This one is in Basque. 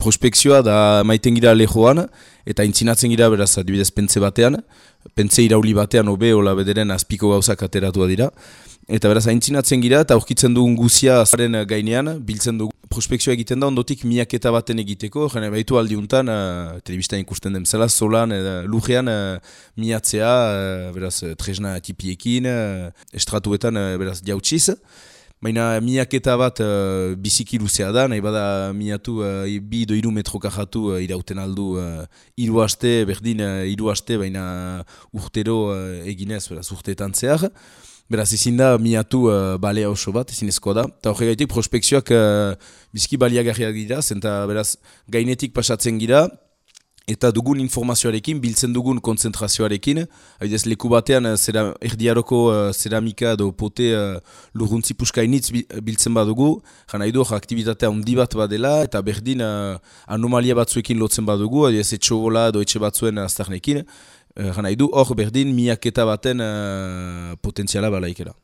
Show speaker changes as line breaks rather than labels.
prospekzioa da maiten gira lehoan, eta intzinatzen gira beraz adibidez pentze batean, pentze irauli batean obe, hola bederen azpiko gauzak ateratua dira. Eta beraz, aintzinatzen gira eta aurkitzen dugun guzia zaren gainean, biltzen dugu prospekzioa egiten da, ondotik miaketa baten egiteko, jene baitu aldiuntan, uh, telebistan ikusten den zela, solan, uh, lujean, uh, miatzea, uh, beraz, tresna tipiekin, uh, estratuetan, uh, beraz, jautsiz. Baina miaketa bat uh, biziki luzea da, nahi bada miatu uh, bi do iru metro kajatu uh, irauten aldu uh, iru haste, berdin uh, iru haste, baina urtero uh, eginez, beraz, urteetan zehar. Beraz, ezin da miatu uh, balea oso bat, ezin ezko da. Eta horre gaitik prospekzioak uh, bizki baliagarriak dira, zenta beraz gainetik pasatzen gira, eta dugun informazioarekin, biltzen dugun konzentrazioarekin, haidez leku batean uh, zera, erdiaroko uh, zeramika edo pote uh, lurruntzi puskainitz biltzen badugu, jana idu hor aktibitatea handi bat badela, eta berdin uh, anomalia batzuekin lotzen badugu, haidez etxobola edo etxe batzuen aztarnekin, uh, idu hor berdin miaketa baten uh, potentziala balaikera.